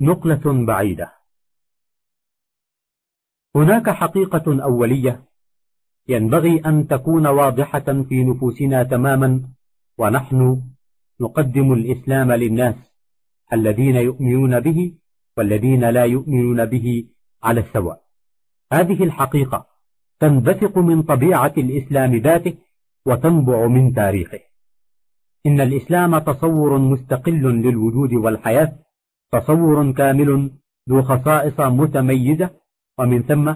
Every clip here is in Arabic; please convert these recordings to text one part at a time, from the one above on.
نقلة بعيدة. هناك حقيقة أولية ينبغي أن تكون واضحة في نفوسنا تماما ونحن نقدم الإسلام للناس الذين يؤمنون به والذين لا يؤمنون به على السواء. هذه الحقيقة تنبثق من طبيعة الإسلام ذاته وتنبع من تاريخه. إن الإسلام تصور مستقل للوجود والحياة تصور كامل ذو خصائص متميزة ومن ثم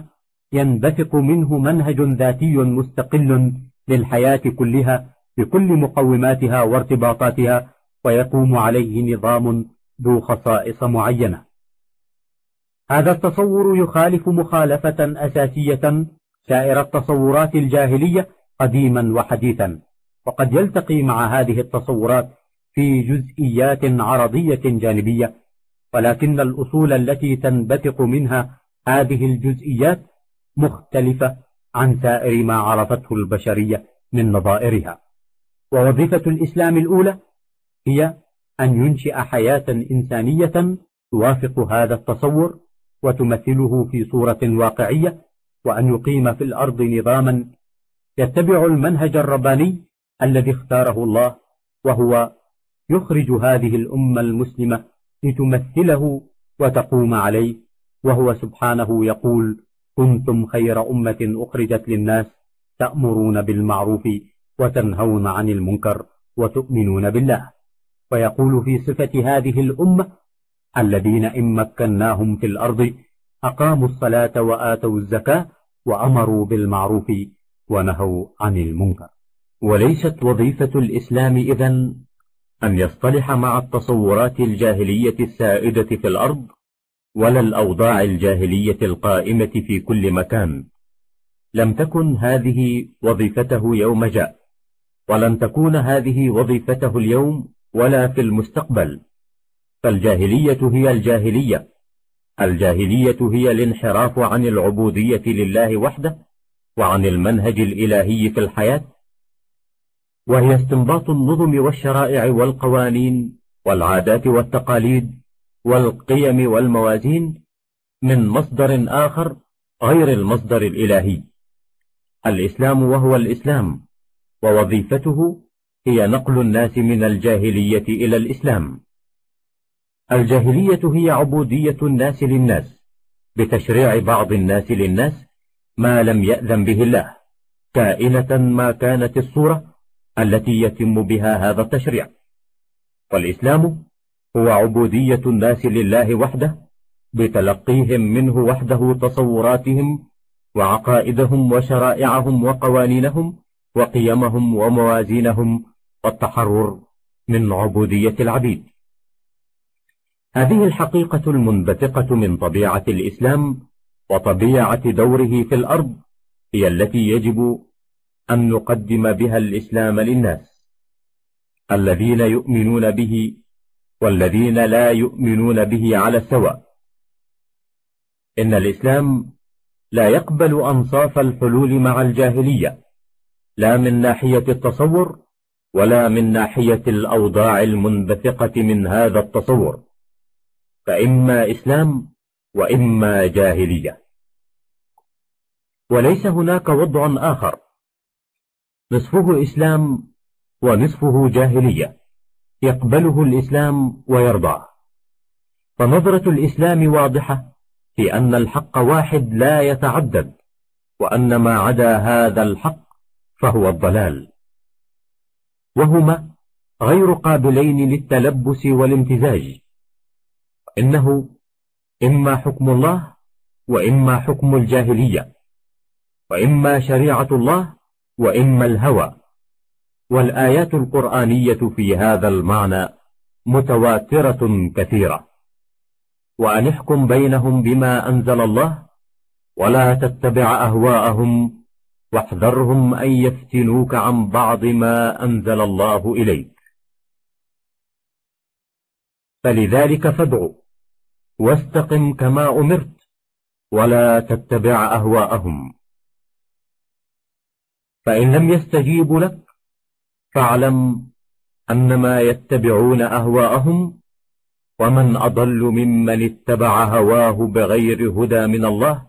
ينبثق منه منهج ذاتي مستقل للحياة كلها بكل مقوماتها وارتباطاتها ويقوم عليه نظام ذو خصائص معينة. هذا التصور يخالف مخالفة أساسية سائر التصورات الجاهلية قديما وحديثا وقد يلتقي مع هذه التصورات في جزئيات عرضية جانبية ولكن الأصول التي تنبثق منها هذه الجزئيات مختلفة عن سائر ما عرفته البشرية من نظائرها. ووظيفة الإسلام الأولى هي أن ينشئ حياة إنسانية توافق هذا التصور وتمثله في صورة واقعية وأن يقيم في الأرض نظاما يتبع المنهج الرباني الذي اختاره الله وهو يخرج هذه الأمة المسلمة لتمثله وتقوم عليه وهو سبحانه يقول كنتم خير أمة أخرجت للناس تأمرون بالمعروف وتنهون عن المنكر وتؤمنون بالله ويقول في صفة هذه الأمة الذين إن مكناهم في الأرض أقاموا الصلاة وآتوا الزكاة وأمروا بالمعروف ونهوا عن المنكر وليست وظيفة الإسلام إذن أن يصطلح مع التصورات الجاهلية السائدة في الأرض ولا الأوضاع الجاهلية القائمة في كل مكان. لم تكن هذه وظيفته يوم جاء ولن تكون هذه وظيفته اليوم ولا في المستقبل. فالجاهلية هي الجاهلية الجاهلية هي الانحراف عن العبودية لله وحده وعن المنهج الإلهي في الحياة. وهي استنباط النظم والشرائع والقوانين والعادات والتقاليد والقيم والموازين من مصدر آخر غير المصدر الإلهي. الإسلام وهو الإسلام ووظيفته هي نقل الناس من الجاهلية إلى الإسلام. الجاهلية هي عبودية الناس للناس بتشريع بعض الناس للناس ما لم يأذن به الله. كائنة ما كانت الصورة التي يتم بها هذا التشريع. والإسلام هو عبودية الناس لله وحده بتلقيهم منه وحده تصوراتهم وعقائدهم وشرائعهم وقوانينهم وقيمهم وموازينهم والتحرر من عبودية العبيد. هذه الحقيقة المنبثقة من طبيعة الإسلام وطبيعة دوره في الأرض هي التي يجب أن نقدم بها الإسلام للناس. الذين يؤمنون به والذين لا يؤمنون به على السواء. إن الإسلام لا يقبل أنصاف الحلول مع الجاهلية. لا من ناحية التصور ولا من ناحية الأوضاع المنبثقة من هذا التصور. فإما إسلام وإما جاهلية. وليس هناك وضع آخر. نصفه إسلام ونصفه جاهلية. يقبله الإسلام ويرضاه. فنظرة الإسلام واضحة في أن الحق واحد لا يتعدد وأن ما عدا هذا الحق فهو الضلال. وهما غير قابلين للتلبس والامتزاج. إنه إما حكم الله وإما حكم الجاهلية وإما شريعة الله وإما الهوى. والآيات القرآنية في هذا المعنى متواترة كثيرة. وأن احكم بينهم بما أنزل الله ولا تتبع أهواءهم واحذرهم أن يفتنوك عن بعض ما أنزل الله إليك. فلذلك فادع واستقم كما أمرت ولا تتبع أهواءهم. فإن لم يستجيبوا لك فاعلم أنما يتبعون أهواءهم ومن أضل ممن اتبع هواه بغير هدى من الله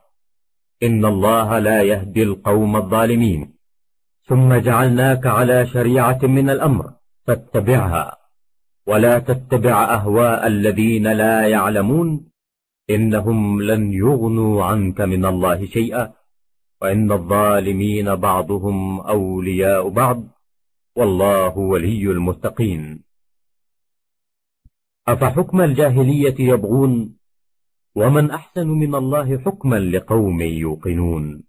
إن الله لا يهدي القوم الظالمين. ثم جعلناك على شريعة من الأمر فاتبعها ولا تتبع أهواء الذين لا يعلمون إنهم لن يغنوا عنك من الله شيئا. وإن الظالمين بعضهم أولياء بعض والله ولي المتقين. أفحكم الجاهلية يبغون ومن أحسن من الله حكما لقوم يوقنون.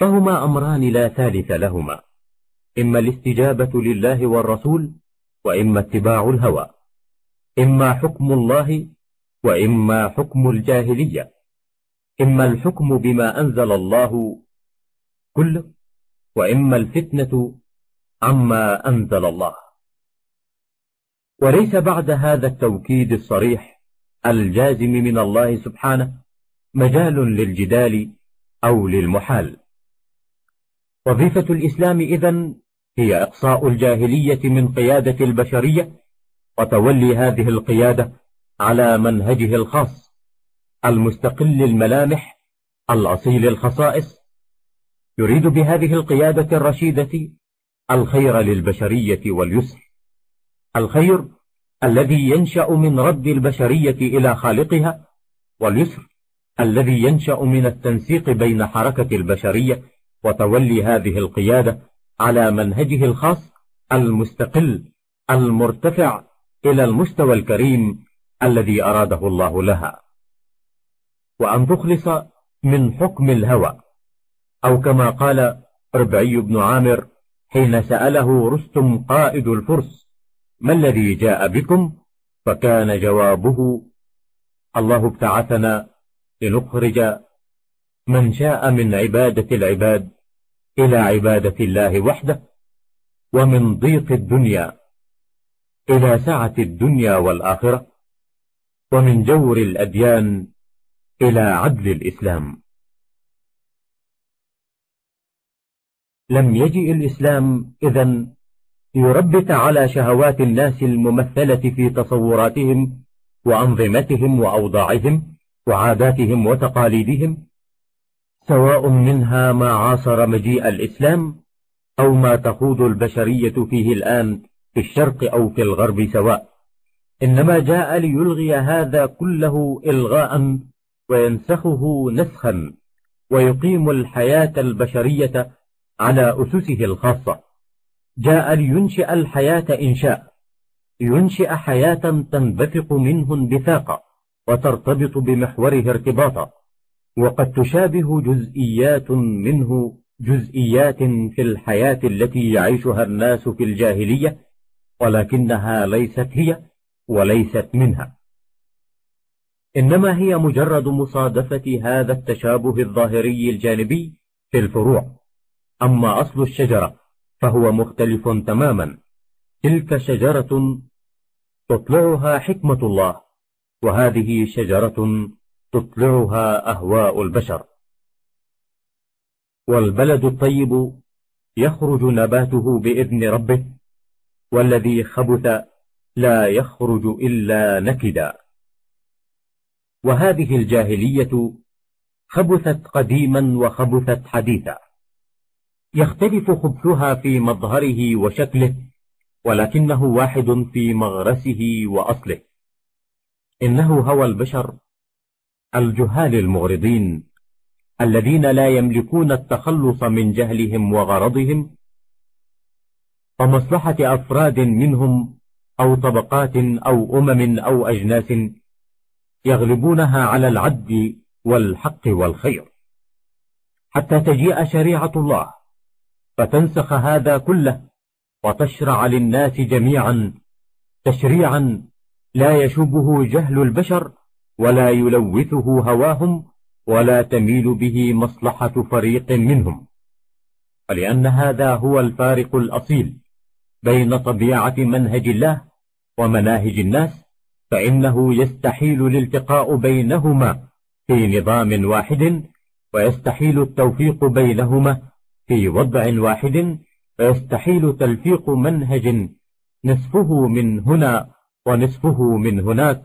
فهما أمران لا ثالث لهما إما الاستجابة لله والرسول وإما اتباع الهوى إما حكم الله وإما حكم الجاهلية. إما الحكم بما أنزل الله كله وإما الفتنة عما أنزل الله. وليس بعد هذا التوكيد الصريح الجازم من الله سبحانه مجال للجدال أو للمحال. وظيفة الإسلام إذن هي إقصاء الجاهلية من قيادة البشرية وتولي هذه القيادة على منهجه الخاص. المستقل الملامح الأصيل الخصائص يريد بهذه القيادة الرشيدة الخير للبشرية واليسر. الخير الذي ينشأ من رد البشرية إلى خالقها واليسر الذي ينشأ من التنسيق بين حركة البشرية وتولي هذه القيادة على منهجه الخاص المستقل المرتفع إلى المستوى الكريم الذي أراده الله لها. وأن تخلص من حكم الهوى. أو كما قال ربعي بن عامر حين سأله رستم قائد الفرس ما الذي جاء بكم؟ فكان جوابه الله ابتعثنا لنخرج من شاء من عبادة العباد إلى عبادة الله وحده ومن ضيق الدنيا إلى سعة الدنيا والآخرة ومن جور الأديان إلى عدل الإسلام. لم يجئ الإسلام إذن يربت على شهوات الناس الممثلة في تصوراتهم وأنظمتهم وأوضاعهم وعاداتهم وتقاليدهم سواء منها ما عاصر مجيء الإسلام أو ما تخوض البشرية فيه الآن في الشرق أو في الغرب سواء. إنما جاء ليلغي هذا كله إلغاء وينسخه نسخا ويقيم الحياة البشرية على أسسه الخاصة. جاء لينشئ الحياة إنشاء ينشئ حياة تنبثق منه انبثاقا وترتبط بمحوره ارتباطا. وقد تشابه جزئيات منه جزئيات في الحياة التي يعيشها الناس في الجاهلية ولكنها ليست هي وليست منها. إنما هي مجرد مصادفة هذا التشابه الظاهري الجانبي في الفروع. أما أصل الشجرة فهو مختلف تماما. تلك شجرة تطلعها حكمة الله وهذه شجرة تطلعها أهواء البشر. والبلد الطيب يخرج نباته بإذن ربه والذي خبث لا يخرج إلا نكدا. وهذه الجاهلية خبثت قديما وخبثت حديثا. يختلف خبثها في مظهره وشكله ولكنه واحد في مغرسه وأصله. إنه هوى البشر الجهال المغرضين الذين لا يملكون التخلص من جهلهم وغرضهم ومصلحة أفراد منهم أو طبقات أو أمم أو أجناس يغلبونها على العدل والحق والخير. حتى تجيء شريعة الله فتنسخ هذا كله وتشرع للناس جميعا تشريعا لا يشبه جهل البشر ولا يلوثه هواهم ولا تميل به مصلحة فريق منهم. ولأن هذا هو الفارق الأصيل بين طبيعة منهج الله ومناهج الناس فإنه يستحيل الالتقاء بينهما في نظام واحد ويستحيل التوفيق بينهما في وضع واحد ويستحيل تلفيق منهج نصفه من هنا ونصفه من هناك.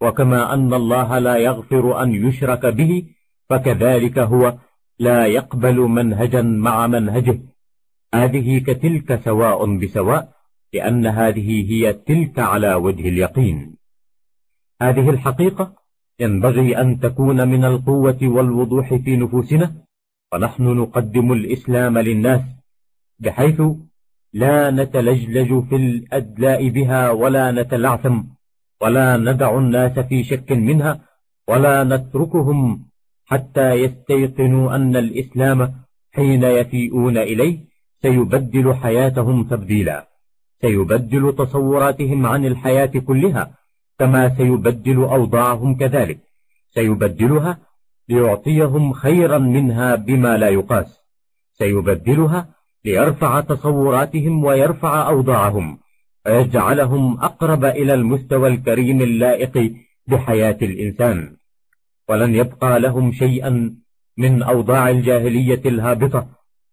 وكما أن الله لا يغفر أن يشرك به فكذلك هو لا يقبل منهجا مع منهجه. هذه كتلك سواء بسواء لأن هذه هي تلك على وجه اليقين. هذه الحقيقة ينبغي أن تكون من القوة والوضوح في نفوسنا ونحن نقدم الإسلام للناس بحيث لا نتلجلج في الأدلاء بها ولا نتلعثم ولا ندع الناس في شك منها ولا نتركهم حتى يستيقنوا أن الإسلام حين يفيئون إليه سيبدل حياتهم تبديلا سيبدل تصوراتهم عن الحياة كلها كما سيبدل أوضاعهم كذلك سيبدلها ليعطيهم خيرا منها بما لا يقاس سيبدلها ليرفع تصوراتهم ويرفع أوضاعهم ويجعلهم أقرب إلى المستوى الكريم اللائق بحياة الإنسان. ولن يبقى لهم شيئا من أوضاع الجاهلية الهابطة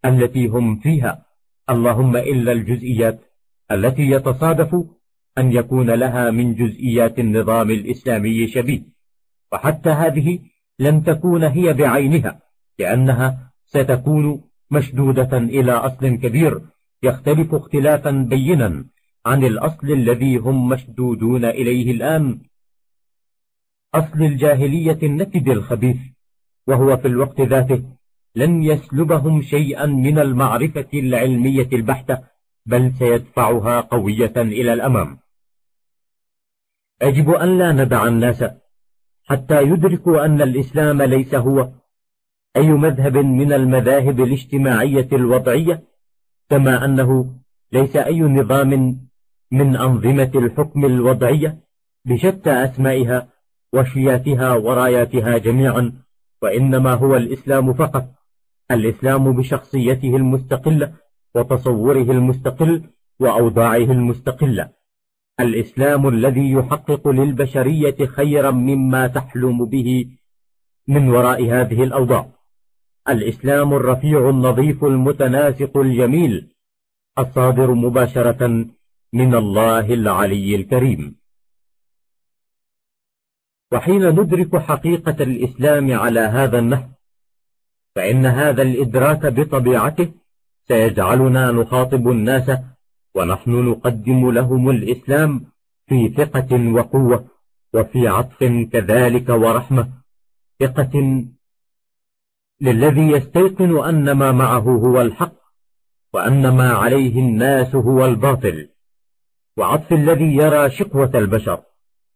التي هم فيها اللهم إلا الجزئيات التي يتصادف أن يكون لها من جزئيات النظام الإسلامي شبيه. وحتى هذه لن تكون هي بعينها لأنها ستكون مشدودة إلى أصل كبير يختلف اختلافا بينا عن الأصل الذي هم مشدودون إليه الآن. أصل الجاهلية النكد الخبيث وهو في الوقت ذاته لن يسلبهم شيئا من المعرفة العلمية البحتة بل سيدفعها قوية إلى الأمام. يجب أن لا ندع الناس حتى يدركوا أن الإسلام ليس هو. أي مذهب من المذاهب الاجتماعية الوضعية؟ كما أنه ليس أي نظام من أنظمة الحكم الوضعية بشتى أسمائها وشياتها وراياتها جميعا وإنما هو الإسلام فقط. الإسلام بشخصيته المستقلة وتصوره المستقل وأوضاعه المستقلة. الإسلام الذي يحقق للبشرية خيرا مما تحلم به من وراء هذه الأوضاع. الإسلام الرفيع النظيف المتناسق الجميل الصادر مباشرة من الله العلي الكريم. وحين ندرك حقيقة الإسلام على هذا النحو فإن هذا الإدراك بطبيعته سيجعلنا نخاطب الناس ونحن نقدم لهم الإسلام في ثقة وقوة وفي عطف كذلك ورحمة. ثقة للذي يستيقن أن ما معه هو الحق وأن ما عليه الناس هو الباطل. وعطف الذي يرى شقوة البشر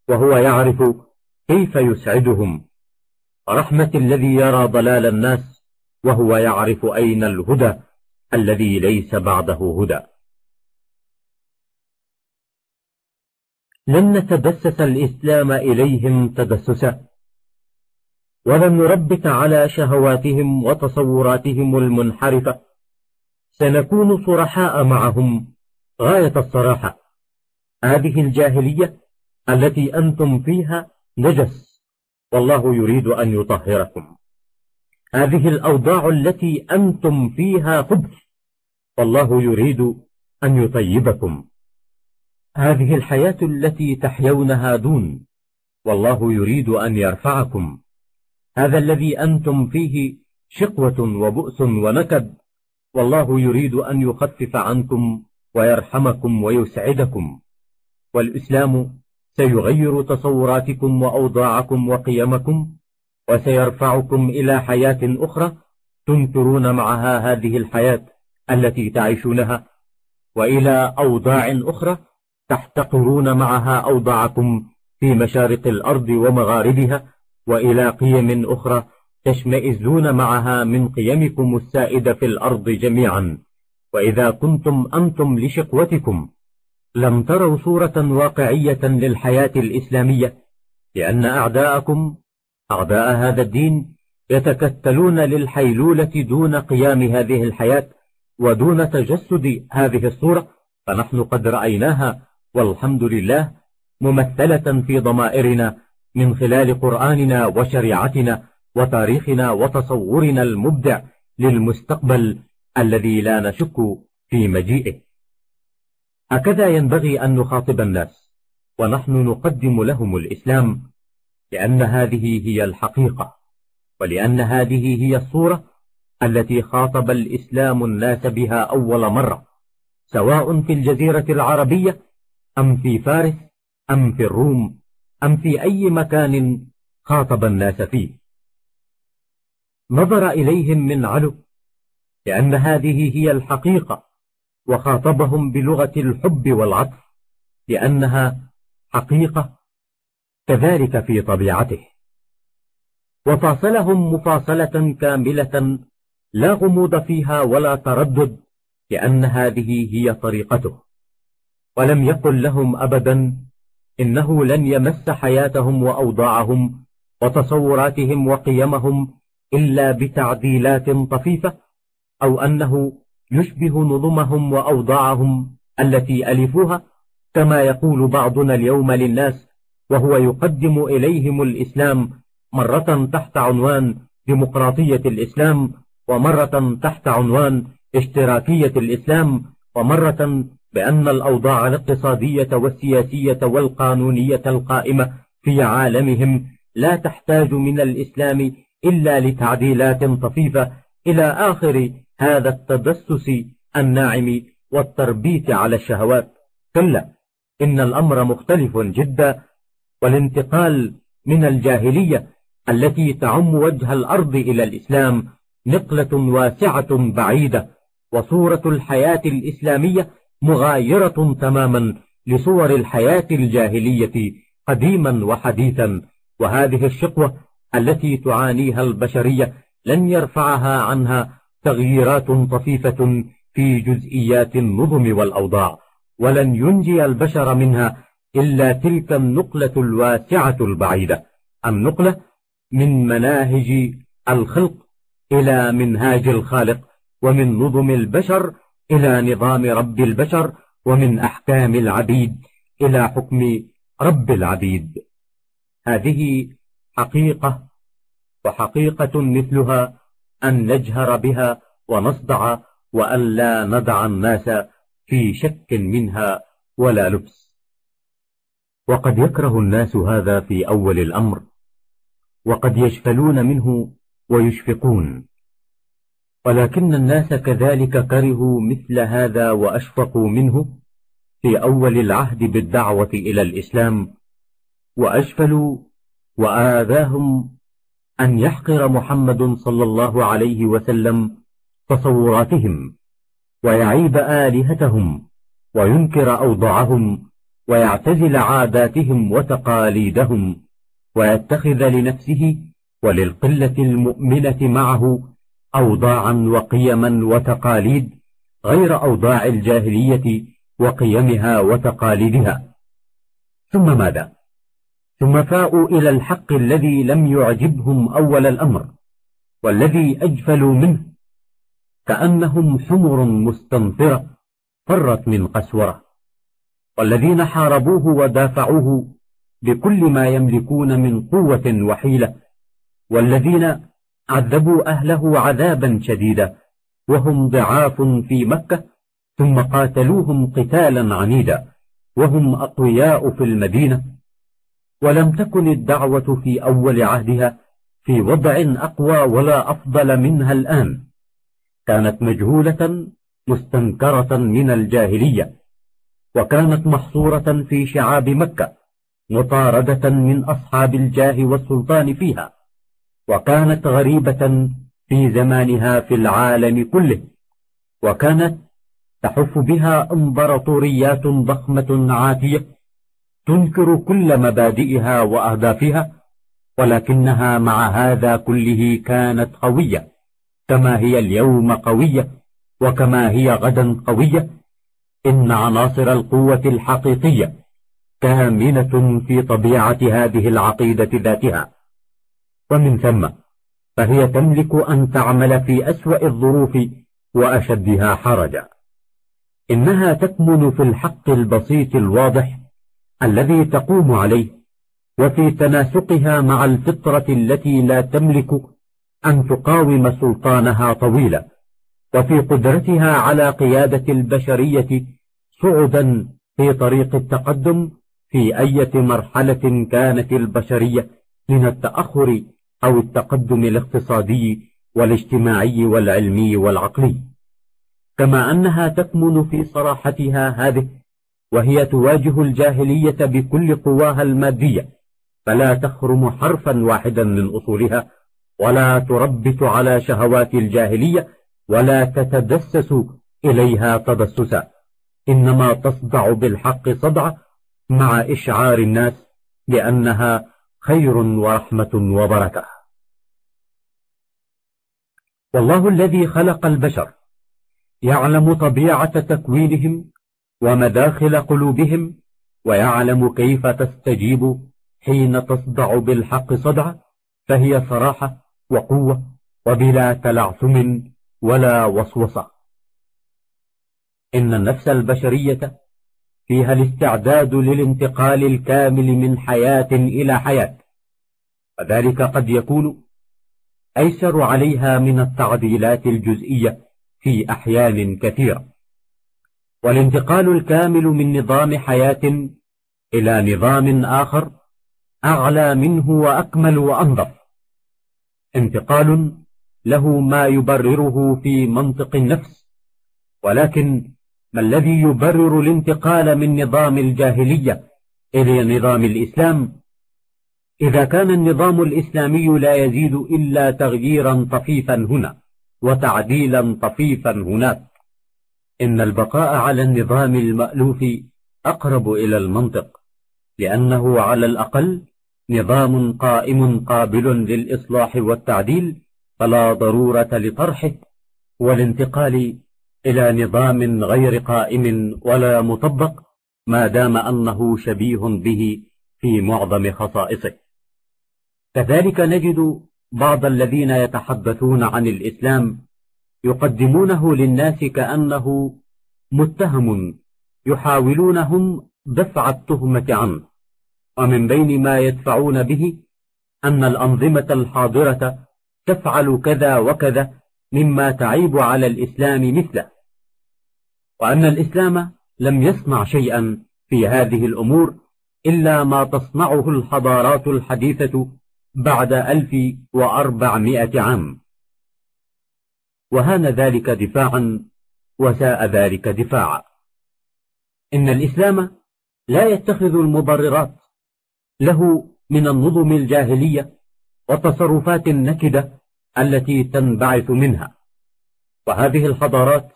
وهو يعرف كيف يسعدهم. ورحمة الذي يرى ضلال الناس وهو يعرف أين الهدى الذي ليس بعده هدى. لن نتدسس الإسلام إليهم تدسسا ولن نربك على شهواتهم وتصوراتهم المنحرفة. سنكون صرحاء معهم غاية الصراحة. هذه الجاهلية التي أنتم فيها نجس. والله يريد أن يطهركم. هذه الأوضاع التي أنتم فيها خبث والله يريد أن يطيبكم. هذه الحياة التي تحيونها دون والله يريد أن يرفعكم. هذا الذي أنتم فيه شقوة وبؤس ونكد والله يريد أن يخفف عنكم ويرحمكم ويسعدكم. والإسلام سيغير تصوراتكم وأوضاعكم وقيمكم وسيرفعكم إلى حياة أخرى تنكرون معها هذه الحياة التي تعيشونها وإلى أوضاع أخرى تحتقرون معها أوضاعكم في مشارق الأرض ومغاربها وإلى قيم أخرى تشمئزون معها من قيمكم السائدة في الأرض جميعا. وإذا كنتم أنتم لشقوتكم لم تروا صورة واقعية للحياة الإسلامية لأن أعداءكم أعداء هذا الدين يتكتلون للحيلولة دون قيام هذه الحياة ودون تجسد هذه الصورة فنحن قد رأيناها والحمد لله ممثلة في ضمائرنا من خلال قرآننا وشريعتنا وتاريخنا وتصورنا المبدع للمستقبل الذي لا نشك في مجيئه. هكذا ينبغي أن نخاطب الناس ونحن نقدم لهم الإسلام لأن هذه هي الحقيقة ولأن هذه هي الصورة التي خاطب الإسلام الناس بها أول مرة سواء في الجزيرة العربية أم في فارس أم في الروم أم في أي مكان خاطب الناس فيه. نظر إليهم من علو لأن هذه هي الحقيقة وخاطبهم بلغة الحب والعطف لأنها حقيقة كذلك في طبيعته. وفاصلهم مفاصلة كاملة لا غموض فيها ولا تردد لأن هذه هي طريقته. ولم يقل لهم أبدا إنه لن يمس حياتهم وأوضاعهم وتصوراتهم وقيمهم إلا بتعديلات طفيفة أو أنه يشبه نظمهم وأوضاعهم التي ألفوها كما يقول بعضنا اليوم للناس وهو يقدم إليهم الإسلام مرة تحت عنوان ديمقراطية الإسلام ومرة تحت عنوان اشتراكية الإسلام ومرة بأن الأوضاع الاقتصادية والسياسية والقانونية القائمة في عالمهم لا تحتاج من الإسلام إلا لتعديلات طفيفة إلى آخر هذا التدسس الناعم والتربيت على الشهوات. كلا إن الأمر مختلف جدا والانتقال من الجاهلية التي تعم وجه الأرض إلى الإسلام نقلة واسعة بعيدة وصورة الحياة الإسلامية مغايرة تماما لصور الحياة الجاهلية قديما وحديثا. وهذه الشقوة التي تعانيها البشرية لن يرفعها عنها تغييرات طفيفة في جزئيات النظم والأوضاع ولن ينجي البشر منها إلا تلك النقلة الواسعة البعيدة. النقلة من مناهج الخلق إلى منهاج الخالق ومن نظم البشر إلى نظام رب البشر ومن أحكام العبيد إلى حكم رب العبيد. هذه حقيقة وحقيقة مثلها أن نجهر بها ونصدع وأن لا ندع الناس في شك منها ولا لبس. وقد يكره الناس هذا في أول الأمر وقد يشفلون منه ويشفقون. ولكن الناس كذلك كرهوا مثل هذا وأشفقوا منه في أول العهد بالدعوة إلى الإسلام وأشفلوا وآذاهم أن يحقر محمد صلى الله عليه وسلم تصوراتهم ويعيب آلهتهم وينكر أوضاعهم ويعتزل عاداتهم وتقاليدهم ويتخذ لنفسه وللقلة المؤمنة معه أوضاعا وقيما وتقاليد غير أوضاع الجاهلية وقيمها وتقاليدها. ثم ماذا؟ ثم فاءوا إلى الحق الذي لم يعجبهم أول الأمر والذي أجفلوا منه كأنهم حمر مستنفرة فرت من قسورة والذين حاربوه ودافعوه بكل ما يملكون من قوة وحيلة والذين عذبوا أهله عذابا شديدا وهم ضعاف في مكة ثم قاتلوهم قتالا عنيدا وهم أقوياء في المدينة. ولم تكن الدعوة في أول عهدها في وضع أقوى ولا أفضل منها الآن. كانت مجهولة مستنكرة من الجاهلية وكانت محصورة في شعاب مكة مطاردة من أصحاب الجاه والسلطان فيها. وكانت غريبة في زمانها في العالم كله وكانت تحف بها إمبراطوريات ضخمة عاتية تنكر كل مبادئها وأهدافها ولكنها مع هذا كله كانت قوية كما هي اليوم قوية وكما هي غدا قوية إن عناصر القوة الحقيقية كامنة في طبيعة هذه العقيدة ذاتها. ومن ثم فهي تملك أن تعمل في أسوأ الظروف وأشدها حرجا. إنها تكمن في الحق البسيط الواضح الذي تقوم عليه وفي تناسقها مع الفطرة التي لا تملك أن تقاوم سلطانها طويلا وفي قدرتها على قيادة البشرية صعدا في طريق التقدم في أي مرحلة كانت البشرية من التأخر أو التقدم الاقتصادي والاجتماعي والعلمي والعقلي. كما أنها تكمن في صراحتها هذه وهي تواجه الجاهلية بكل قواها المادية فلا تخرم حرفا واحدا من أصولها ولا تربت على شهوات الجاهلية ولا تتدسس إليها تدسسا. إنما تصدع بالحق صدعة مع إشعار الناس بأنها خير ورحمة وبركة. والله الذي خلق البشر يعلم طبيعة تكوينهم ومداخل قلوبهم ويعلم كيف تستجيب حين تصدع بالحق صدعة فهي صراحة وقوة وبلا تلعثم ولا وسوسة. إن النفس البشرية فيها الاستعداد للانتقال الكامل من حياة إلى حياة. وذلك قد يكون أيسر عليها من التعديلات الجزئية في أحيان كثيرة. والانتقال الكامل من نظام حياة إلى نظام آخر أعلى منه وأكمل وأنظف. انتقال له ما يبرره في منطق النفس ولكن ما الذي يبرر الانتقال من نظام الجاهلية إلى نظام الإسلام؟ إذا كان النظام الإسلامي لا يزيد إلا تغييرا طفيفا هنا وتعديلا طفيفا هناك. إن البقاء على النظام المألوف أقرب إلى المنطق لأنه على الأقل نظام قائم قابل للإصلاح والتعديل فلا ضرورة لطرحه والانتقال إلى نظام غير قائم ولا مطبق ما دام أنه شبيه به في معظم خصائصه. كذلك نجد بعض الذين يتحدثون عن الإسلام يقدمونه للناس كأنه متهم يحاولون هم دفع التهمة عنه. ومن بين ما يدفعون به أن الأنظمة الحاضرة تفعل كذا وكذا مما تعيب على الإسلام مثله. وأن الإسلام لم يصنع شيئا في هذه الأمور إلا ما تصنعه الحضارات الحديثة بعد ألف وأربعمائة عام. وهان ذلك دفاعا وساء ذلك دفاعا. إن الإسلام لا يتخذ المبررات له من النظم الجاهلية والتصرفات النكدة التي تنبعث منها. وهذه الحضارات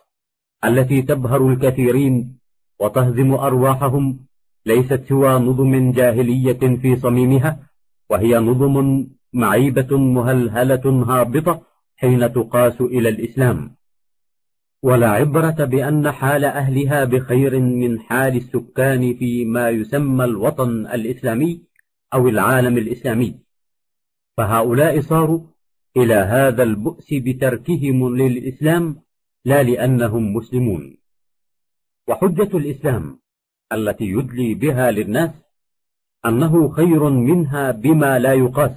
التي تبهر الكثيرين وتهزم أرواحهم ليست سوى نظم جاهلية في صميمها وهي نظم معيبة مهلهلة هابطة حين تقاس إلى الإسلام. ولا عبرة بأن حال أهلها بخير من حال السكان في ما يسمى الوطن الإسلامي أو العالم الإسلامي. فهؤلاء صاروا إلى هذا البؤس بتركهم للإسلام لا لأنهم مسلمون. وحجة الإسلام التي يدلي بها للناس أنه خير منها بما لا يقاس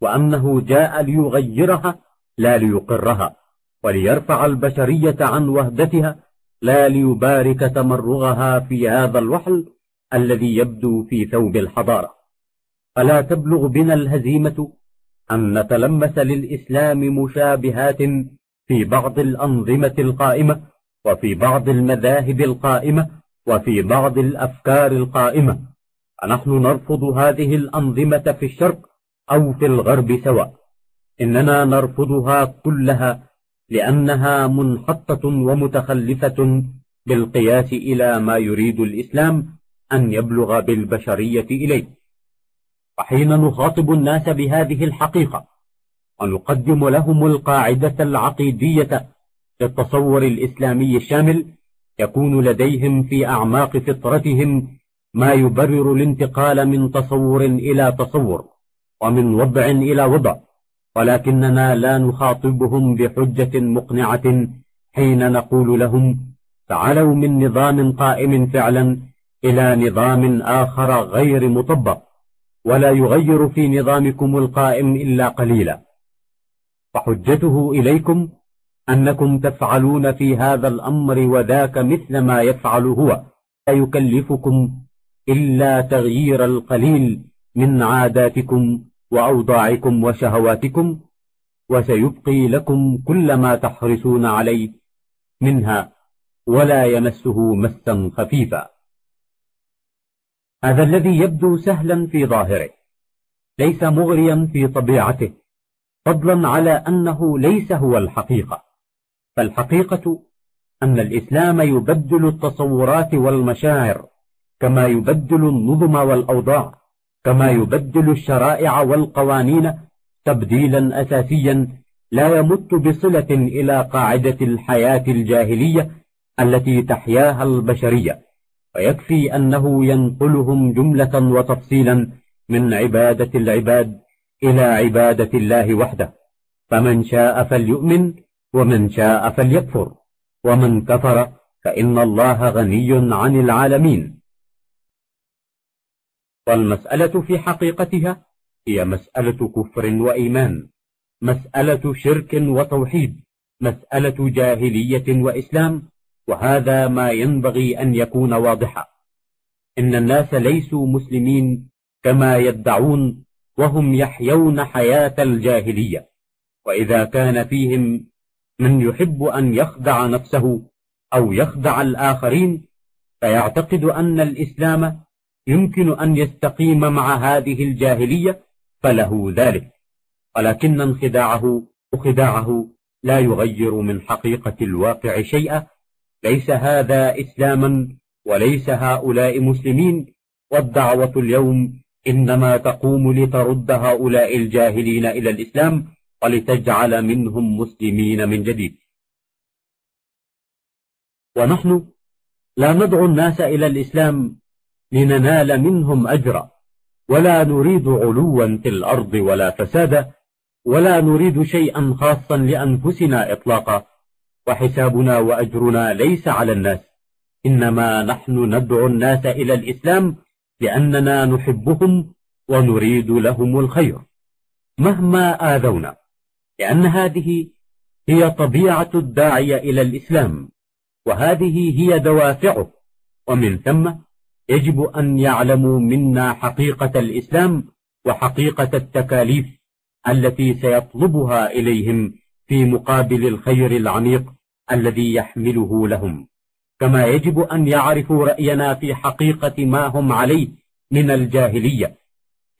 وأنه جاء ليغيرها لا ليقرها وليرفع البشرية عن وهدتها لا ليبارك تمرغها في هذا الوحل الذي يبدو في ثوب الحضارة. فلا تبلغ بنا الهزيمة أن نتلمس للإسلام مشابهات في بعض الأنظمة القائمة وفي بعض المذاهب القائمة وفي بعض الأفكار القائمة فنحن نرفض هذه الأنظمة في الشرق أو في الغرب سواء إننا نرفضها كلها لأنها منحطة ومتخلفة بالقياس إلى ما يريد الإسلام أن يبلغ بالبشرية إليه وحين نخاطب الناس بهذه الحقيقة ونقدم لهم القاعدة العقيدية للتصور الإسلامي الشامل يكون لديهم في أعماق فطرتهم ما يبرر الانتقال من تصور إلى تصور ومن وضع إلى وضع ولكننا لا نخاطبهم بحجة مقنعة حين نقول لهم تعالوا من نظام قائم فعلا إلى نظام آخر غير مطبق. ولا يغير في نظامكم القائم إلا قليلا. فحجته إليكم أنكم تفعلون في هذا الأمر وذاك مثل ما يفعل هو. لا يكلفكم إلا تغيير القليل من عاداتكم وأوضاعكم وشهواتكم وسيبقي لكم كل ما تحرصون عليه منها ولا يمسه مسا خفيفا. هذا الذي يبدو سهلا في ظاهره ليس مغريا في طبيعته فضلا على أنه ليس هو الحقيقة فالحقيقة أن الإسلام يبدل التصورات والمشاعر كما يبدل النظم والأوضاع كما يبدل الشرائع والقوانين تبديلا أساسيا لا يمت بصلة إلى قاعدة الحياة الجاهلية التي تحياها البشرية. ويكفي أنه ينقلهم جملة وتفصيلا من عبادة العباد إلى عبادة الله وحده. فمن شاء فليؤمن ومن شاء فليكفر ومن كفر فإن الله غني عن العالمين. والمسألة في حقيقتها هي مسألة كفر وإيمان مسألة شرك وتوحيد مسألة جاهلية وإسلام وهذا ما ينبغي أن يكون واضحا. إن الناس ليسوا مسلمين كما يدعون وهم يحيون حياة الجاهلية. وإذا كان فيهم من يحب أن يخدع نفسه أو يخدع الآخرين فيعتقد أن الإسلام يمكن أن يستقيم مع هذه الجاهلية فله ذلك. ولكن انخداعه وخداعه لا يغير من حقيقة الواقع شيئا ليس هذا إسلاما وليس هؤلاء مسلمين والدعوة اليوم إنما تقوم لترد هؤلاء الجاهلين إلى الإسلام ولتجعل منهم مسلمين من جديد. ونحن لا ندعو الناس إلى الإسلام لننال منهم أجرا ولا نريد علوا في الأرض ولا فسادا ولا نريد شيئا خاصا لأنفسنا إطلاقا. وحسابنا وأجرنا ليس على الناس. إنما نحن ندعو الناس إلى الإسلام لأننا نحبهم ونريد لهم الخير. مهما آذونا لأن هذه هي طبيعة الداعية إلى الإسلام وهذه هي دوافعه. ومن ثم يجب أن يعلموا منا حقيقة الإسلام وحقيقة التكاليف التي سيطلبها إليهم في مقابل الخير العميق الذي يحمله لهم. كما يجب أن يعرفوا رأينا في حقيقة ما هم عليه من الجاهلية.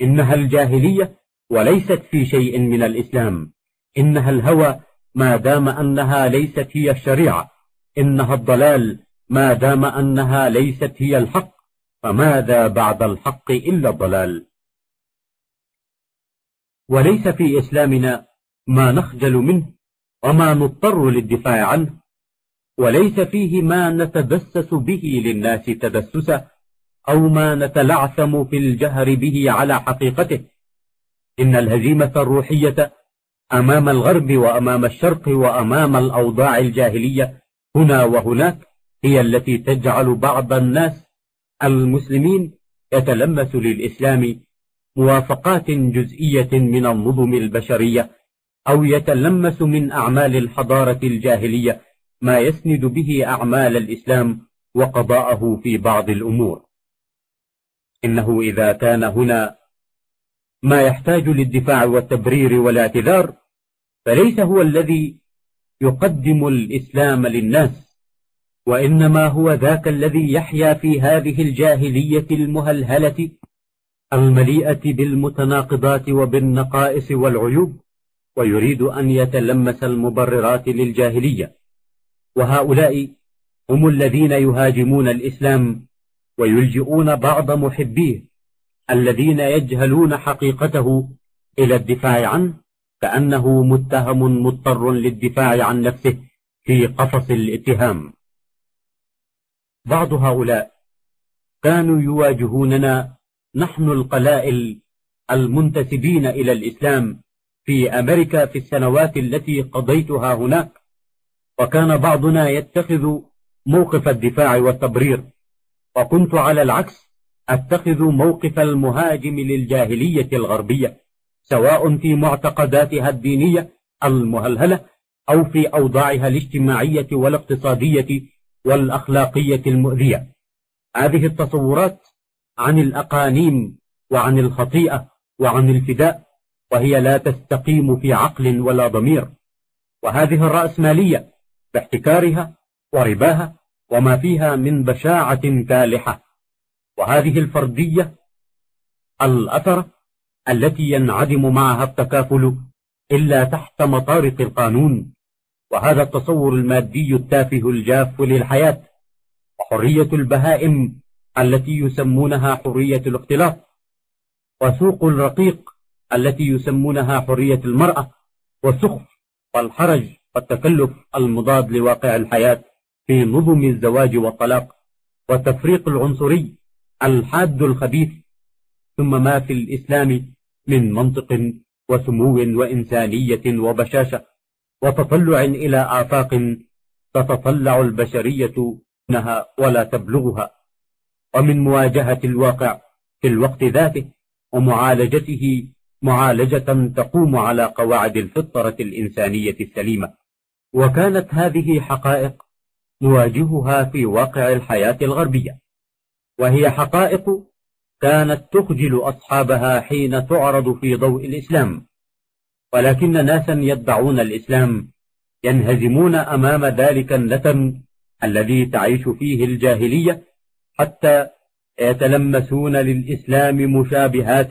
إنها الجاهلية وليست في شيء من الإسلام. إنها الهوى ما دام أنها ليست هي الشريعة. إنها الضلال ما دام أنها ليست هي الحق. فماذا بعد الحق إلا الضلال؟ وليس في إسلامنا ما نخجل منه. وما نضطر للدفاع عنه وليس فيه ما نتدسس به للناس تدسسا أو ما نتلعثم في الجهر به على حقيقته. إن الهزيمة الروحية أمام الغرب وأمام الشرق وأمام الأوضاع الجاهلية هنا وهناك هي التي تجعل بعض الناس المسلمين يتلمس للإسلام موافقات جزئية من النظم البشرية. أو يتلمس من أعمال الحضارة الجاهلية ما يسند به أعمال الإسلام وقضاءه في بعض الأمور. إنه إذا كان هنا ما يحتاج للدفاع والتبرير والاعتذار فليس هو الذي يقدم الإسلام للناس وإنما هو ذاك الذي يحيا في هذه الجاهلية المهلهلة المليئة بالمتناقضات وبالنقائص والعيوب ويريد أن يتلمس المبررات للجاهلية. وهؤلاء هم الذين يهاجمون الإسلام ويلجئون بعض محبيه الذين يجهلون حقيقته إلى الدفاع عنه كأنه متهم مضطر للدفاع عن نفسه في قفص الاتهام. بعض هؤلاء كانوا يواجهوننا نحن القلائل المنتسبين إلى الإسلام في أمريكا في السنوات التي قضيتها هناك وكان بعضنا يتخذ موقف الدفاع والتبرير وكنت على العكس أتخذ موقف المهاجم للجاهلية الغربية سواء في معتقداتها الدينية المهلهلة أو في أوضاعها الاجتماعية والاقتصادية والأخلاقية المؤذية. هذه التصورات عن الأقانيم وعن الخطيئة وعن الفداء وهي لا تستقيم في عقل ولا ضمير. وهذه الرأسمالية باحتكارها ورباها وما فيها من بشاعة كالحة. وهذه الفردية الأثرة التي ينعدم معها التكافل إلا تحت مطارق القانون. وهذا التصور المادي التافه الجاف للحياة وحرية البهائم التي يسمونها حرية الاختلاط. وسوق الرقيق التي يسمونها حرية المرأة والسخف والحرج والتكلف المضاد لواقع الحياة في نظم الزواج والطلاق والتفريق العنصري الحاد الخبيث ثم ما في الإسلام من منطق وسمو وإنسانية وبشاشة وتطلع إلى آفاق تتطلع البشرية منها ولا تبلغها. ومن مواجهة الواقع في الوقت ذاته ومعالجته معالجة تقوم على قواعد الفطرة الإنسانية السليمة. وكانت هذه حقائق نواجهها في واقع الحياة الغربية. وهي حقائق كانت تخجل أصحابها حين تعرض في ضوء الإسلام. ولكن ناسا يدعون الإسلام ينهزمون أمام ذلك اللتم الذي تعيش فيه الجاهلية حتى يتلمسون للإسلام مشابهات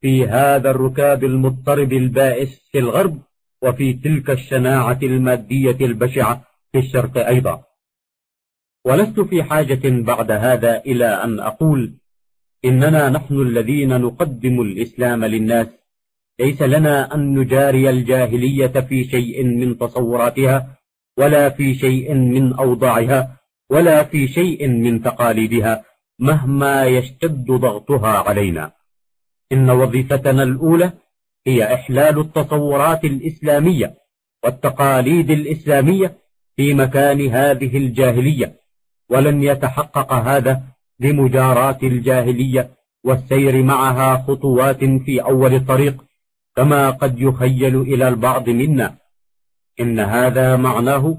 في هذا الركاب المضطرب البائس في الغرب وفي تلك الشناعة المادية البشعة في الشرق أيضا. ولست في حاجة بعد هذا إلى أن أقول إننا نحن الذين نقدم الإسلام للناس. ليس لنا أن نجاري الجاهلية في شيء من تصوراتها ولا في شيء من أوضاعها ولا في شيء من تقاليدها مهما يشتد ضغطها علينا. إن وظيفتنا الأولى هي إحلال التصورات الإسلامية والتقاليد الإسلامية في مكان هذه الجاهلية ولن يتحقق هذا بمجاراة الجاهلية والسير معها خطوات في أول الطريق كما قد يخيل إلى البعض منا. إن هذا معناه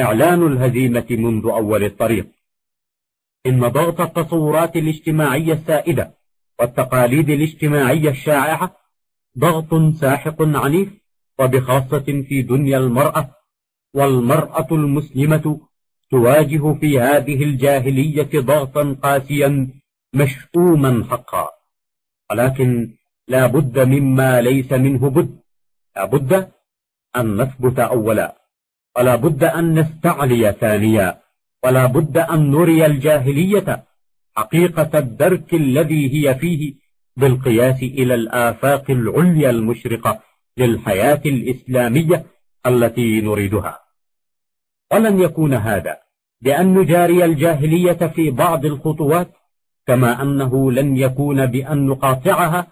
إعلان الهزيمة منذ أول الطريق إن ضغط التصورات الاجتماعية السائدة والتقاليد الاجتماعية الشائعة ضغط ساحق عنيف وبخاصة في دنيا المرأة والمرأة المسلمة تواجه في هذه الجاهلية ضغطا قاسيا مشؤوما حقا. ولكن لا بد مما ليس منه بد لا بد أن نثبت أولا ولا بد أن نستعلي ثانيا ولا بد أن نري الجاهلية حقيقة الدرك الذي هي فيه بالقياس إلى الآفاق العليا المشرقة للحياة الإسلامية التي نريدها. ولن يكون هذا بأن نجاري الجاهلية في بعض الخطوات كما أنه لن يكون بأن نقاطعها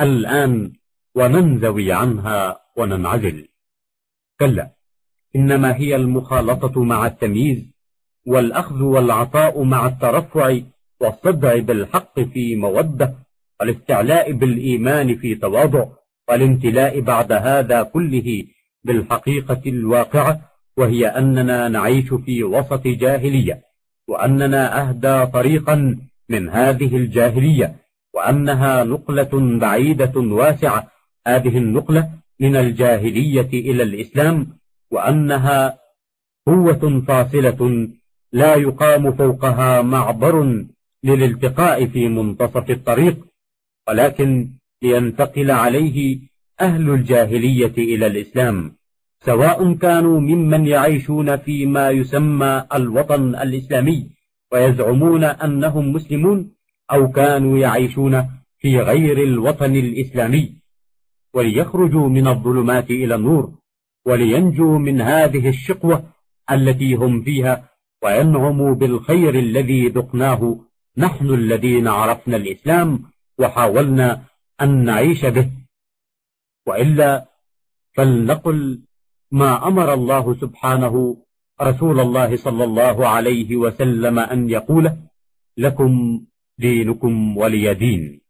الآن وننزوي عنها وننعزل. كلا إنما هي المخالطة مع التمييز والأخذ والعطاء مع الترفع والصدع بالحق في مودة والاستعلاء بالإيمان في تواضع والامتلاء بعد هذا كله بالحقيقة الواقعة وهي أننا نعيش في وسط جاهلية وأننا أهدى طريقا من هذه الجاهلية وأنها نقلة بعيدة واسعة. هذه النقلة من الجاهلية إلى الإسلام وأنها قوة فاصلة لا يقام فوقها معبر للالتقاء في منتصف الطريق ولكن لينتقل عليه أهل الجاهلية إلى الإسلام سواء كانوا ممن يعيشون فيما يسمى الوطن الإسلامي ويزعمون أنهم مسلمون أو كانوا يعيشون في غير الوطن الإسلامي. وليخرجوا من الظلمات إلى النور ولينجوا من هذه الشقوة التي هم فيها وينعموا بالخير الذي ذقناه نحن الذين عرفنا الإسلام وحاولنا أن نعيش به. وإلا فلنقل ما أمر الله سبحانه رسول الله صلى الله عليه وسلم أن يقول لكم دينكم ولي دين.